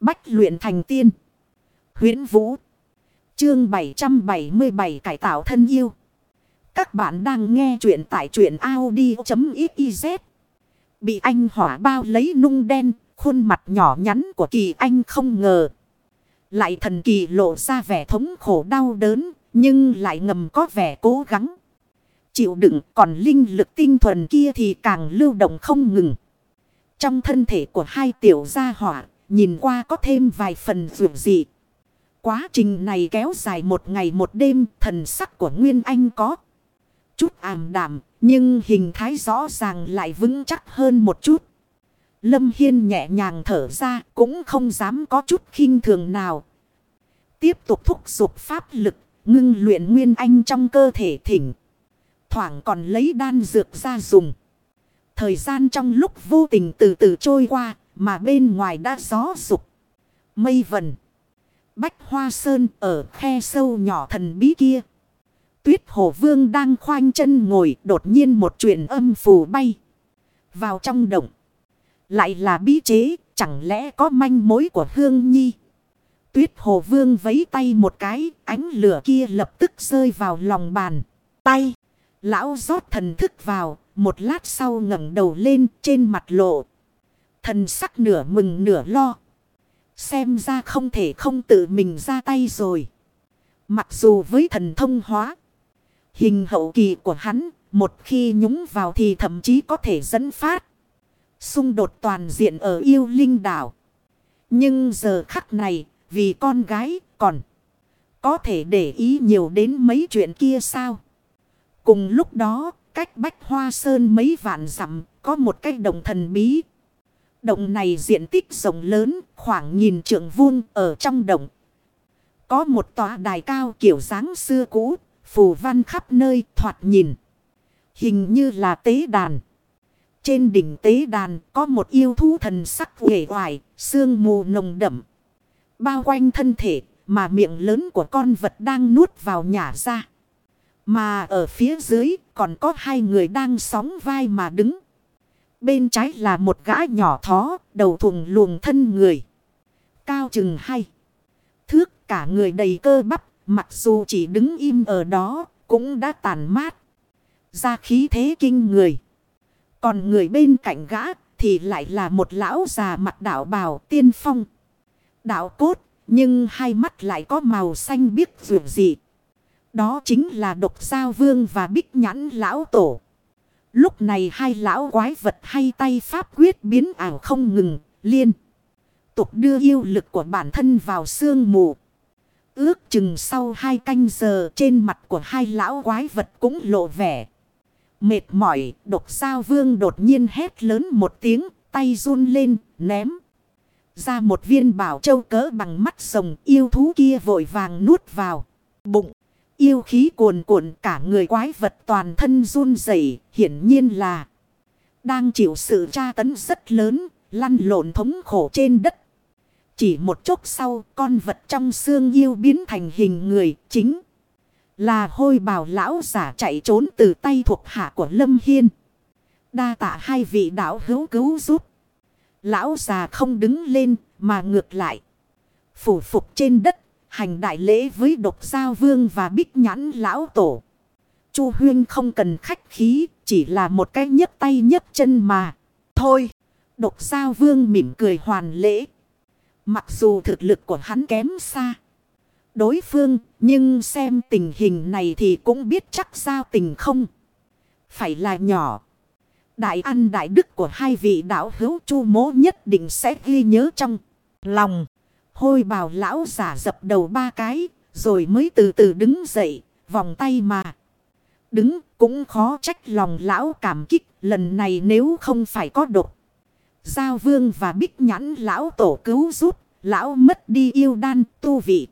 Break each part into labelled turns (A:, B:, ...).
A: Bách luyện thành tiên. huyễn Vũ. Chương 777 cải tạo thân yêu. Các bạn đang nghe truyện tại truyện Audi.xyz. Bị anh hỏa bao lấy nung đen, khuôn mặt nhỏ nhắn của kỳ anh không ngờ. Lại thần kỳ lộ ra vẻ thống khổ đau đớn, nhưng lại ngầm có vẻ cố gắng. Chịu đựng còn linh lực tinh thuần kia thì càng lưu động không ngừng. Trong thân thể của hai tiểu gia hỏa, nhìn qua có thêm vài phần vượt dị. Quá trình này kéo dài một ngày một đêm, thần sắc của Nguyên Anh có chút ảm đạm, nhưng hình thái rõ ràng lại vững chắc hơn một chút. Lâm Hiên nhẹ nhàng thở ra, cũng không dám có chút khinh thường nào. Tiếp tục thúc giục pháp lực, ngưng luyện Nguyên Anh trong cơ thể thỉnh. Thoảng còn lấy đan dược ra dùng. Thời gian trong lúc vô tình từ từ trôi qua, mà bên ngoài đã gió rục. Mây vần. Bách Hoa Sơn ở khe sâu nhỏ thần bí kia. Tuyết Hồ Vương đang khoanh chân ngồi đột nhiên một chuyện âm phù bay. Vào trong động. Lại là bí chế, chẳng lẽ có manh mối của Hương Nhi. Tuyết Hồ Vương vấy tay một cái, ánh lửa kia lập tức rơi vào lòng bàn. Tay, lão rót thần thức vào, một lát sau ngẩng đầu lên trên mặt lộ. Thần sắc nửa mừng nửa lo. Xem ra không thể không tự mình ra tay rồi. Mặc dù với thần thông hóa. Hình hậu kỳ của hắn. Một khi nhúng vào thì thậm chí có thể dẫn phát. Xung đột toàn diện ở yêu linh đảo. Nhưng giờ khắc này. Vì con gái còn. Có thể để ý nhiều đến mấy chuyện kia sao? Cùng lúc đó, cách Bách Hoa Sơn mấy vạn dặm có một cái đồng thần bí. Động này diện tích rộng lớn, khoảng nghìn trượng vuông ở trong động. Có một tòa đài cao kiểu dáng xưa cũ, phù văn khắp nơi thoạt nhìn. Hình như là tế đàn. Trên đỉnh tế đàn có một yêu thú thần sắc uể oải, xương mù nồng đậm. Bao quanh thân thể mà miệng lớn của con vật đang nuốt vào nhả ra. Mà ở phía dưới còn có hai người đang sóng vai mà đứng. Bên trái là một gã nhỏ thó, đầu thùng luồng thân người. Cao chừng hai. Thước cả người đầy cơ bắp, mặc dù chỉ đứng im ở đó, cũng đã tàn mát. Ra khí thế kinh người. Còn người bên cạnh gã thì lại là một lão già mặt đạo bào tiên phong. Đạo cốt, nhưng hai mắt lại có màu xanh biếc vượt dị. Đó chính là độc sao vương và bích nhãn lão tổ. Lúc này hai lão quái vật hay tay pháp quyết biến ảo không ngừng, liên. Tục đưa yêu lực của bản thân vào sương mù. Ước chừng sau hai canh giờ trên mặt của hai lão quái vật cũng lộ vẻ. Mệt mỏi, độc sao vương đột nhiên hét lớn một tiếng, tay run lên, ném. Ra một viên bảo châu cỡ bằng mắt rồng yêu thú kia vội vàng nuốt vào. Bụng. Yêu khí cuồn cuộn cả người quái vật toàn thân run rẩy hiển nhiên là đang chịu sự tra tấn rất lớn, lăn lộn thống khổ trên đất. Chỉ một chốc sau, con vật trong xương yêu biến thành hình người chính là hôi bào lão giả chạy trốn từ tay thuộc hạ của Lâm Hiên. Đa tạ hai vị đạo hữu cứu giúp. Lão già không đứng lên mà ngược lại. Phủ phục trên đất hành đại lễ với độc giao vương và bích nhãn lão tổ. Chu Huyên không cần khách khí, chỉ là một cái nhấc tay nhấc chân mà. Thôi, độc giao vương mỉm cười hoàn lễ. Mặc dù thực lực của hắn kém xa. Đối phương, nhưng xem tình hình này thì cũng biết chắc sao tình không. Phải là nhỏ. Đại ăn đại đức của hai vị đạo hữu chu mố nhất định sẽ ghi nhớ trong lòng. Hôi bào lão giả dập đầu ba cái, rồi mới từ từ đứng dậy, vòng tay mà. Đứng cũng khó trách lòng lão cảm kích, lần này nếu không phải có độc. Giao vương và bích nhãn lão tổ cứu giúp, lão mất đi yêu đan tu vị.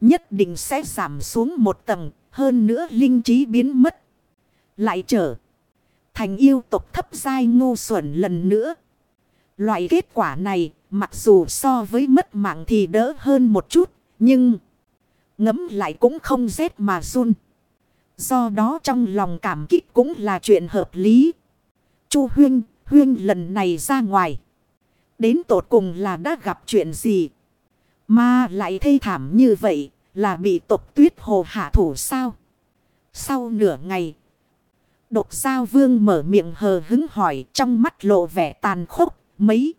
A: Nhất định sẽ giảm xuống một tầng, hơn nữa linh trí biến mất. Lại trở thành yêu tộc thấp dai ngu xuẩn lần nữa. Loại kết quả này Mặc dù so với mất mạng thì đỡ hơn một chút. Nhưng ngấm lại cũng không rét mà run. Do đó trong lòng cảm kích cũng là chuyện hợp lý. Chu Huyên, Huyên lần này ra ngoài. Đến tột cùng là đã gặp chuyện gì? Mà lại thê thảm như vậy là bị tộc tuyết hồ hạ thủ sao? Sau nửa ngày. Độc sao vương mở miệng hờ hứng hỏi trong mắt lộ vẻ tàn khốc mấy.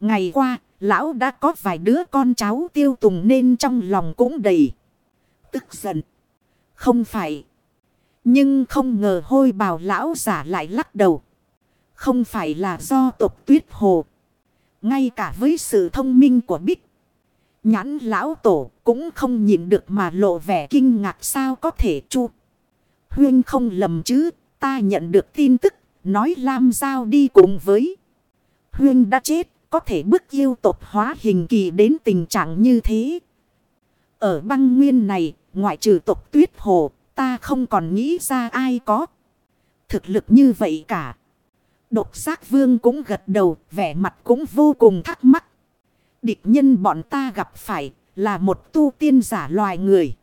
A: Ngày qua, lão đã có vài đứa con cháu tiêu tùng nên trong lòng cũng đầy. Tức giận. Không phải. Nhưng không ngờ hôi bào lão giả lại lắc đầu. Không phải là do tộc tuyết hồ. Ngay cả với sự thông minh của Bích. Nhãn lão tổ cũng không nhìn được mà lộ vẻ kinh ngạc sao có thể chu. Huyên không lầm chứ. Ta nhận được tin tức. Nói Lam Giao đi cùng với. Huyên đã chết. Có thể bức yêu tộc hóa hình kỳ đến tình trạng như thế. Ở băng nguyên này. Ngoại trừ tộc tuyết hồ. Ta không còn nghĩ ra ai có. Thực lực như vậy cả. Độc giác vương cũng gật đầu, vẻ mặt cũng vô cùng thắc mắc. Địch nhân bọn ta gặp phải là một tu tiên giả loài người.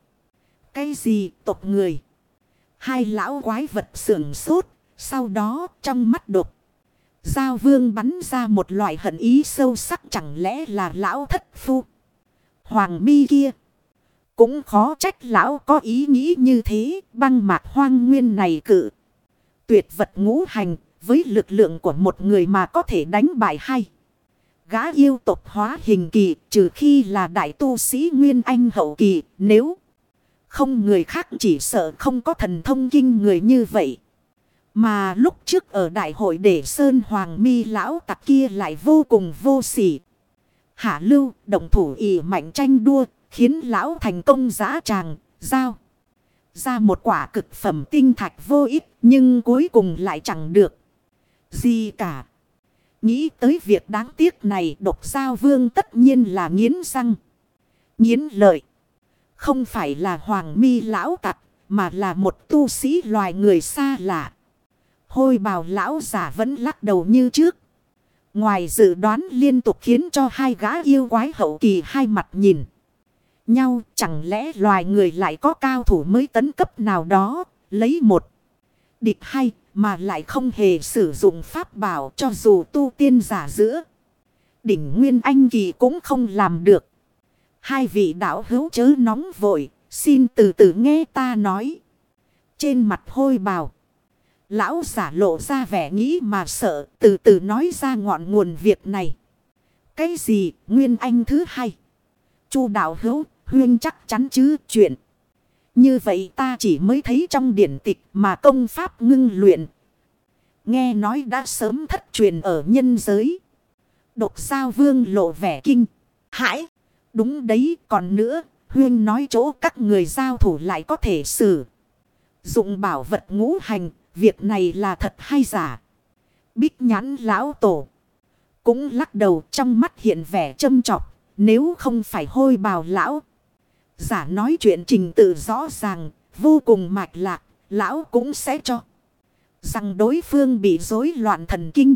A: Cái gì tộc người? Hai lão quái vật sưởng sốt, sau đó trong mắt độc. Giao vương bắn ra một loại hận ý sâu sắc chẳng lẽ là lão thất phu. Hoàng mi kia. Cũng khó trách lão có ý nghĩ như thế, băng mạc hoang nguyên này cự. Tuyệt vật ngũ hành, với lực lượng của một người mà có thể đánh bại hay. Gã yêu tộc hóa hình kỳ, trừ khi là đại tu sĩ Nguyên Anh hậu kỳ, nếu không người khác chỉ sợ không có thần thông kinh người như vậy. Mà lúc trước ở đại hội để Sơn Hoàng mi lão tặc kia lại vô cùng vô sỉ. Hạ lưu, động thủ ỉ mạnh tranh đua, Khiến lão thành công giã tràng, giao. Ra một quả cực phẩm tinh thạch vô ích nhưng cuối cùng lại chẳng được. Gì cả. Nghĩ tới việc đáng tiếc này độc giao vương tất nhiên là nghiến răng. Nghiến lợi. Không phải là hoàng mi lão tặc mà là một tu sĩ loài người xa lạ. Hôi bào lão giả vẫn lắc đầu như trước. Ngoài dự đoán liên tục khiến cho hai gã yêu quái hậu kỳ hai mặt nhìn nhau chẳng lẽ loài người lại có cao thủ mới tấn cấp nào đó, lấy một địch hay mà lại không hề sử dụng pháp bảo cho dù tu tiên giả giữa. Đỉnh Nguyên Anh Kỳ cũng không làm được. Hai vị đạo hữu chớ nóng vội, xin từ từ nghe ta nói. Trên mặt hôi bào. Lão giả lộ ra vẻ nghĩ mà sợ, từ từ nói ra ngọn nguồn việc này. Cái gì, Nguyên Anh thứ hai? Chu đạo hữu, huyên chắc chắn chứ chuyện. Như vậy ta chỉ mới thấy trong điển tịch mà công pháp ngưng luyện. Nghe nói đã sớm thất truyền ở nhân giới. Độc sao vương lộ vẻ kinh. Hãi! Đúng đấy còn nữa, huyên nói chỗ các người giao thủ lại có thể xử. Dụng bảo vật ngũ hành, việc này là thật hay giả? Bích nhãn lão tổ. Cũng lắc đầu trong mắt hiện vẻ châm trọc. Nếu không phải hôi bào lão. Giả nói chuyện trình tự rõ ràng, vô cùng mạch lạc, lão cũng sẽ cho. Rằng đối phương bị rối loạn thần kinh.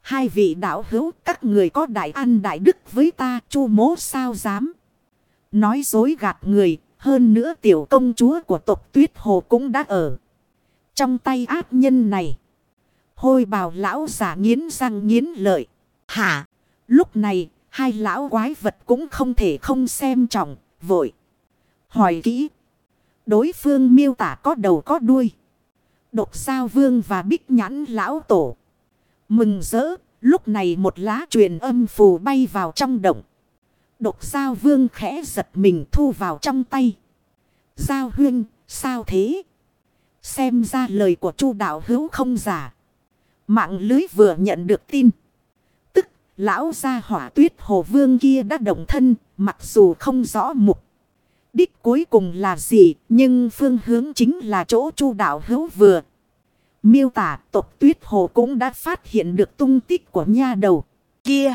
A: Hai vị đạo hữu các người có đại an đại đức với ta chu mố sao dám. Nói dối gạt người, hơn nữa tiểu công chúa của tộc tuyết hồ cũng đã ở. Trong tay ác nhân này. Hôi bào lão giả nghiến răng nghiến lợi. Hả? Lúc này, hai lão quái vật cũng không thể không xem trọng, vội. Hỏi kỹ. Đối phương miêu tả có đầu có đuôi. Độc sao vương và bích nhãn lão tổ. Mừng rỡ. Lúc này một lá truyền âm phù bay vào trong động. Độc sao vương khẽ giật mình thu vào trong tay. Giao huyên, sao thế? Xem ra lời của chu đạo hữu không giả. Mạng lưới vừa nhận được tin. Tức, lão gia hỏa tuyết hồ vương kia đã động thân, mặc dù không rõ mục đích cuối cùng là gì, nhưng phương hướng chính là chỗ chu đạo hữu vừa. Miêu tả tộc tuyết hồ cũng đã phát hiện được tung tích của nha đầu kia.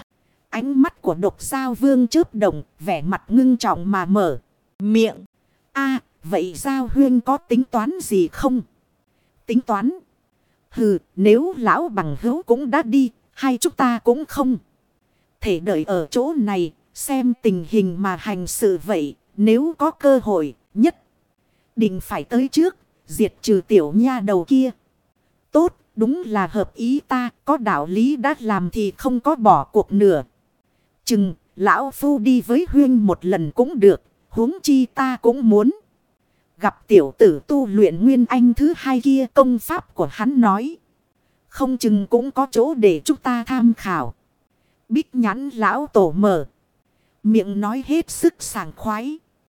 A: Ánh mắt của độc sao vương chớp động, vẻ mặt ngưng trọng mà mở miệng. a vậy giao huyên có tính toán gì không? Tính toán? Hừ, nếu lão bằng hữu cũng đã đi, hay chúng ta cũng không. Thể đợi ở chỗ này, xem tình hình mà hành sự vậy, nếu có cơ hội, nhất định phải tới trước, diệt trừ tiểu nha đầu kia. Tốt, Đúng là hợp ý ta, có đạo lý đã làm thì không có bỏ cuộc nửa. Chừng, lão phu đi với huyên một lần cũng được, huống chi ta cũng muốn. Gặp tiểu tử tu luyện nguyên anh thứ hai kia công pháp của hắn nói. Không chừng cũng có chỗ để chúng ta tham khảo. Bích nhắn lão tổ mở. Miệng nói hết sức sảng khoái.